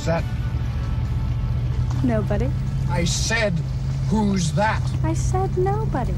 Who's that? Nobody. I said, who's that? I said nobody.